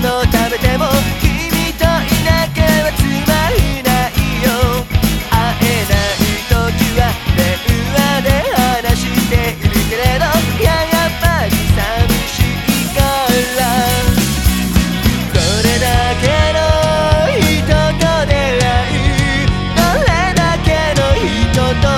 ものを食べても君といなきゃはつまりないよ。会えない時は電話で話しているけれどいややっぱり寂しいから。これだけの人と出会いどれだけの人と